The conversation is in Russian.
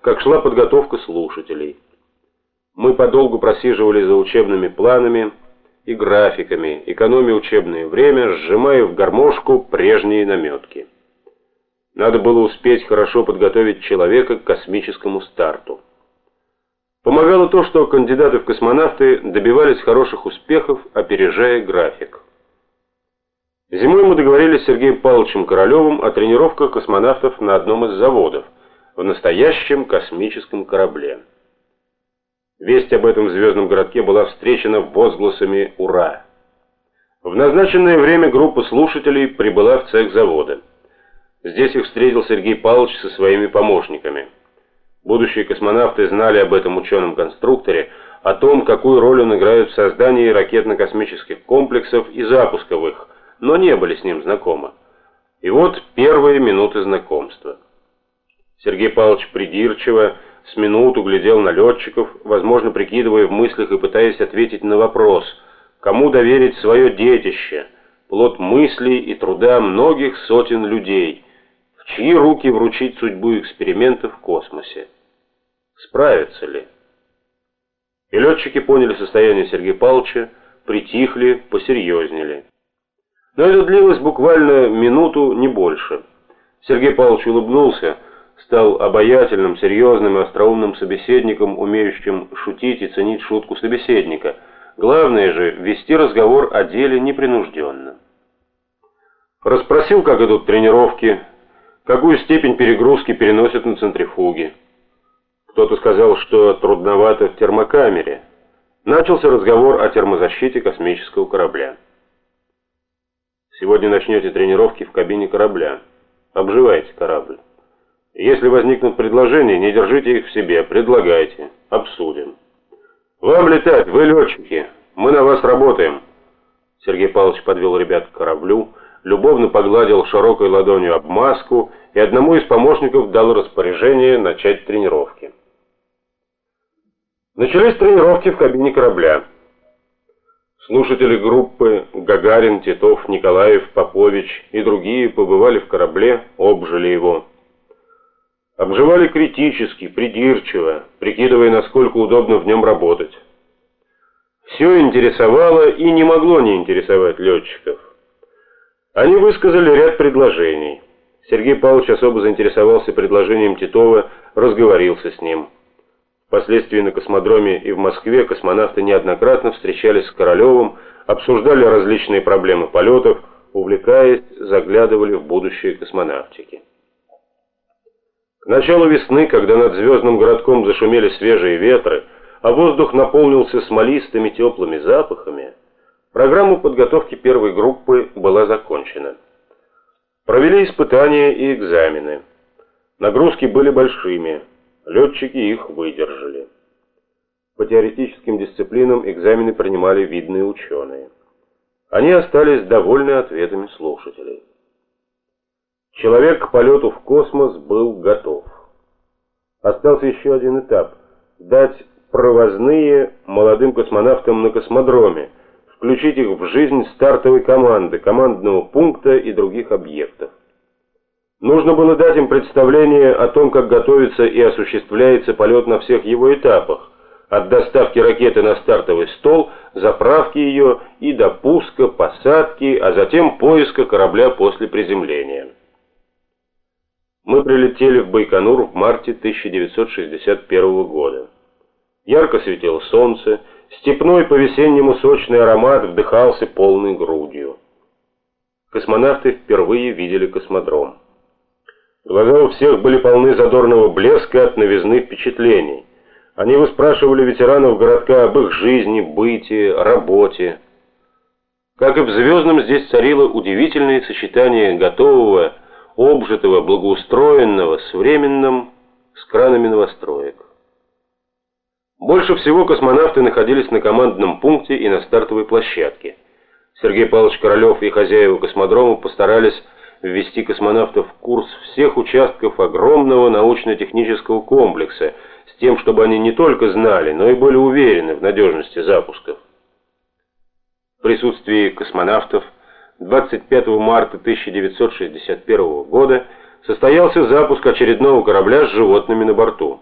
как шла подготовка слушателей. Мы подолгу просиживали за учебными планами и графиками, экономя учебное время, сжимая в гармошку прежние наметки. Надо было успеть хорошо подготовить человека к космическому старту. Помогало то, что кандидаты в космонавты добивались хороших успехов, опережая график. Зимой мы договорились с Сергеем Павловичем Королевым о тренировках космонавтов на одном из заводов, в настоящем космическом корабле. Весть об этом звездном городке была встречена возгласами «Ура!». В назначенное время группа слушателей прибыла в цех завода. Здесь их встретил Сергей Павлович со своими помощниками. Будущие космонавты знали об этом ученом-конструкторе, о том, какую роль он играет в создании ракетно-космических комплексов и запусковых, но не были с ним знакомы. И вот первые минуты знакомства. Сергей Павлович придирчиво с минуту глядел на летчиков, возможно, прикидывая в мыслях и пытаясь ответить на вопрос, кому доверить свое детище, плод мыслей и труда многих сотен людей, в чьи руки вручить судьбу эксперимента в космосе. Справятся ли? И летчики поняли состояние Сергея Павловича, притихли, посерьезнели. Но это длилось буквально минуту, не больше. Сергей Павлович улыбнулся, стал обаятельным, серьезным и остроумным собеседником, умеющим шутить и ценить шутку собеседника. Главное же – вести разговор о деле непринужденно. Расспросил, как идут тренировки, какую степень перегрузки переносят на центрифуге. Кто-то сказал, что трудновато в термокамере. Начался разговор о термозащите космического корабля. Сегодня начнете тренировки в кабине корабля. Обживайте корабль. Если возникнут предложения, не держите их в себе, предлагайте, обсудим. Вам летать, вы летчики, мы на вас работаем. Сергей Павлович подвел ребят к кораблю, любовно погладил широкой ладонью обмазку и одному из помощников дал распоряжение начать тренировки. Начались тренировки в кабине корабля. Слушатели группы Гагарин, Титов, Николаев, Попович и другие побывали в корабле, обжили его. Обживали критически, придирчиво, прикидывая, насколько удобно в нем работать. Все интересовало и не могло не интересовать летчиков. Они высказали ряд предложений. Сергей Павлович особо заинтересовался предложением Титова, разговорился с ним. Впоследствии на космодроме и в Москве космонавты неоднократно встречались с Королевым, обсуждали различные проблемы полетов, увлекаясь, заглядывали в будущее космонавтики. Началу весны, когда над звездным городком зашумели свежие ветры, а воздух наполнился смолистыми теплыми запахами, программа подготовки первой группы была закончена. Провели испытания и экзамены. Нагрузки были большими, Летчики их выдержали. По теоретическим дисциплинам экзамены принимали видные ученые. Они остались довольны ответами слушателей. Человек к полету в космос был готов. Остался еще один этап – дать провозные молодым космонавтам на космодроме, включить их в жизнь стартовой команды, командного пункта и других объектов. Нужно было дать им представление о том, как готовится и осуществляется полет на всех его этапах, от доставки ракеты на стартовый стол, заправки ее и до пуска, посадки, а затем поиска корабля после приземления. Мы прилетели в Байконур в марте 1961 года. Ярко светило солнце, степной по-весеннему сочный аромат вдыхался полной грудью. Космонавты впервые видели космодром. Глаза у всех были полны задорного блеска от новизны впечатлений. Они выспрашивали ветеранов городка об их жизни, быте, работе. Как и в Звездном, здесь царило удивительное сочетание готового, обжитого, благоустроенного с временным, с кранами новостроек. Больше всего космонавты находились на командном пункте и на стартовой площадке. Сергей Павлович Королев и хозяева космодрома постарались ввести космонавтов в курс всех участков огромного научно-технического комплекса, с тем, чтобы они не только знали, но и были уверены в надежности запусков. В присутствии космонавтов 25 марта 1961 года состоялся запуск очередного корабля с животными на борту.